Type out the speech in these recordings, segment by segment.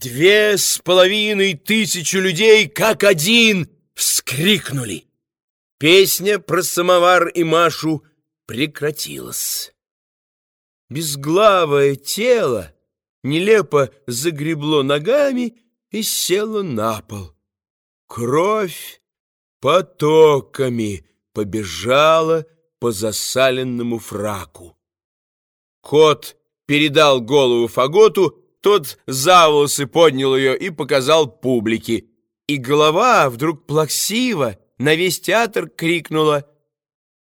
Две с половиной тысячи людей, как один, вскрикнули. Песня про самовар и Машу прекратилась. Безглавое тело нелепо загребло ногами и село на пол. Кровь потоками побежала по засаленному фраку. Кот передал голову Фаготу, тот за волосы поднял ее и показал публике. И голова вдруг плаксиво на весь театр крикнула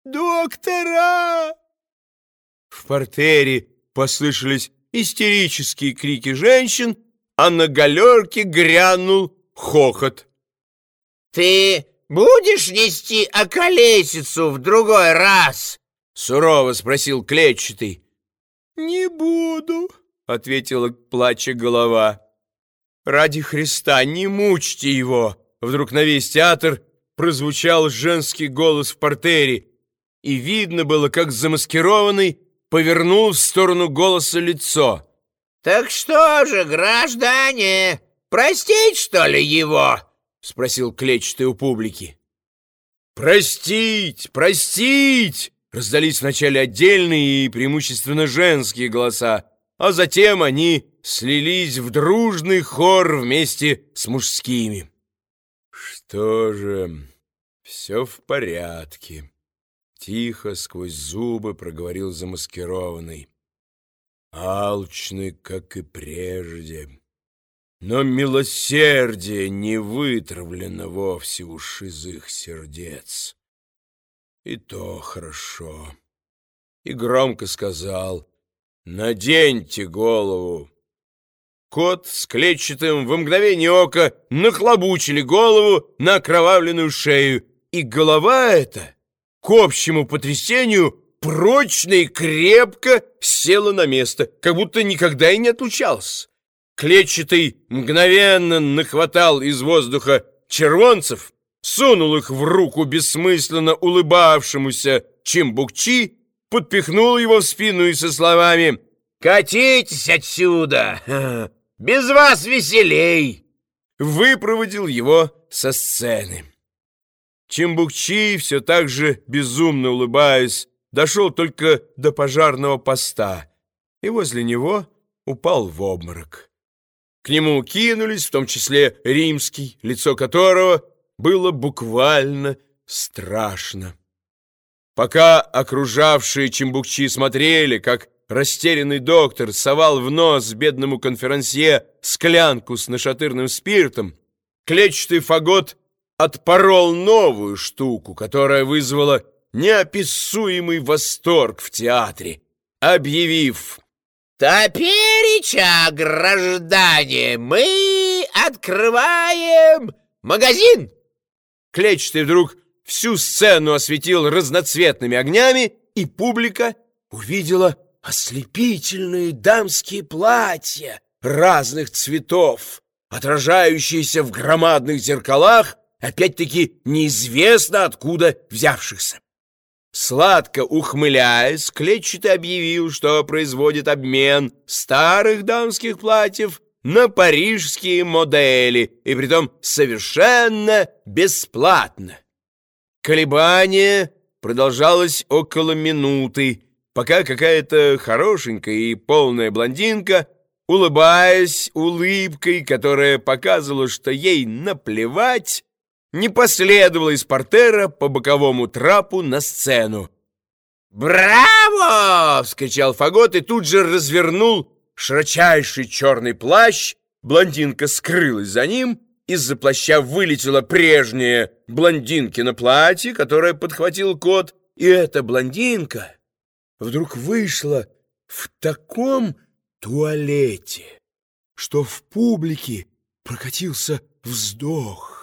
«Доктора!». В портере послышались истерические крики женщин, а на галерке грянул хохот. «Ты будешь нести околесицу в другой раз?» — сурово спросил клетчатый. «Не буду», — ответила, плача голова. «Ради Христа, не мучьте его!» Вдруг на весь театр прозвучал женский голос в портере, и видно было, как замаскированный повернул в сторону голоса лицо. «Так что же, граждане, простить, что ли, его?» — спросил клетчатый у публики. «Простить! Простить!» Раздались вначале отдельные и преимущественно женские голоса, а затем они слились в дружный хор вместе с мужскими. «Что же, все в порядке», — тихо сквозь зубы проговорил замаскированный. «Алчный, как и прежде, но милосердие не вытравлено вовсе уж из их сердец». И то хорошо. И громко сказал «Наденьте голову». Кот с клетчатым в мгновение ока нахлобучили голову на окровавленную шею, и голова эта, к общему потрясению, прочно и крепко села на место, как будто никогда и не отлучался. Клетчатый мгновенно нахватал из воздуха червонцев, сунул их в руку бессмысленно улыбавшемуся Чимбукчи, подпихнул его в спину и со словами «Катитесь отсюда! Без вас веселей!» выпроводил его со сцены. Чимбукчи, все так же безумно улыбаясь, дошел только до пожарного поста и возле него упал в обморок. К нему кинулись, в том числе римский, лицо которого было буквально страшно. Пока окружавшие Чимбукчи смотрели, как растерянный доктор совал в нос бедному конферансье склянку с нашатырным спиртом, клетчатый фагот отпорол новую штуку, которая вызвала неописуемый восторг в театре, объявив «Топереча, граждане, мы открываем магазин!» Клетчатый вдруг всю сцену осветил разноцветными огнями, и публика увидела ослепительные дамские платья разных цветов, отражающиеся в громадных зеркалах, опять-таки неизвестно откуда взявшихся. Сладко ухмыляясь, клетчатый объявил, что производит обмен старых дамских платьев на парижские модели, и притом совершенно бесплатно. Колебание продолжалось около минуты, пока какая-то хорошенькая и полная блондинка, улыбаясь улыбкой, которая показывала, что ей наплевать, не последовала из портера по боковому трапу на сцену. «Браво!» — вскричал Фагот и тут же развернул широчайший черный плащ, блондинка скрылась за ним, из-за плаща вылетела прежняя блондинкино платье, которое подхватил кот, и эта блондинка вдруг вышла в таком туалете, что в публике прокатился вздох.